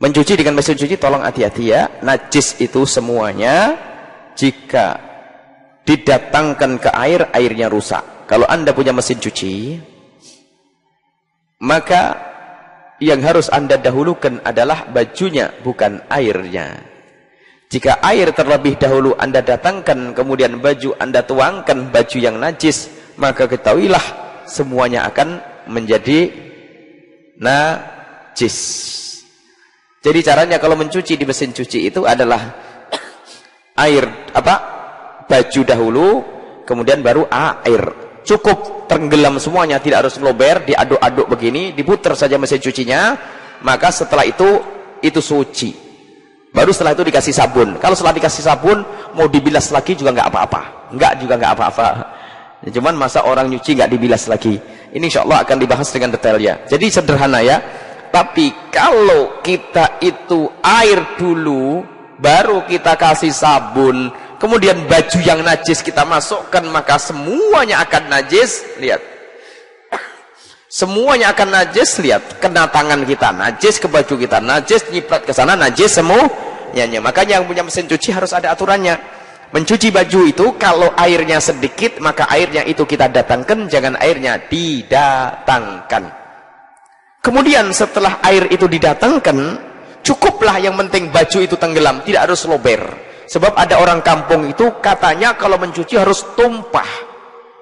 mencuci dengan mesin cuci tolong hati-hati ya. Najis itu semuanya jika didatangkan ke air airnya rusak. Kalau anda punya mesin cuci maka yang harus anda dahulukan adalah bajunya bukan airnya. Jika air terlebih dahulu anda datangkan kemudian baju anda tuangkan baju yang najis maka ketahuilah semuanya akan menjadi najis jadi caranya kalau mencuci di mesin cuci itu adalah air apa? Baju dahulu, kemudian baru air. Cukup tenggelam semuanya, tidak harus lober, diaduk-aduk begini, diputar saja mesin cucinya, maka setelah itu itu suci. Baru setelah itu dikasih sabun. Kalau setelah dikasih sabun mau dibilas lagi juga nggak apa-apa. Nggak juga nggak apa-apa. Cuman masa orang nyuci nggak dibilas lagi. Ini insya Allah akan dibahas dengan detail ya. Jadi sederhana ya tapi kalau kita itu air dulu, baru kita kasih sabun, kemudian baju yang najis kita masukkan, maka semuanya akan najis. Lihat. Semuanya akan najis, lihat. Kena tangan kita najis, ke baju kita najis, nyiprat ke sana najis semuanya. Makanya yang punya mesin cuci harus ada aturannya. Mencuci baju itu kalau airnya sedikit, maka airnya itu kita datangkan, jangan airnya didatangkan. Kemudian setelah air itu didatangkan, cukuplah yang penting baju itu tenggelam, tidak harus lober. Sebab ada orang kampung itu katanya kalau mencuci harus tumpah.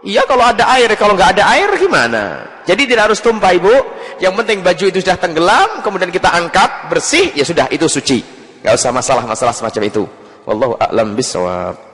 Iya kalau ada air, kalau nggak ada air gimana? Jadi tidak harus tumpah ibu. Yang penting baju itu sudah tenggelam, kemudian kita angkat bersih, ya sudah itu suci. Gak usah masalah-masalah semacam itu. Wallahu a'lam bisawab.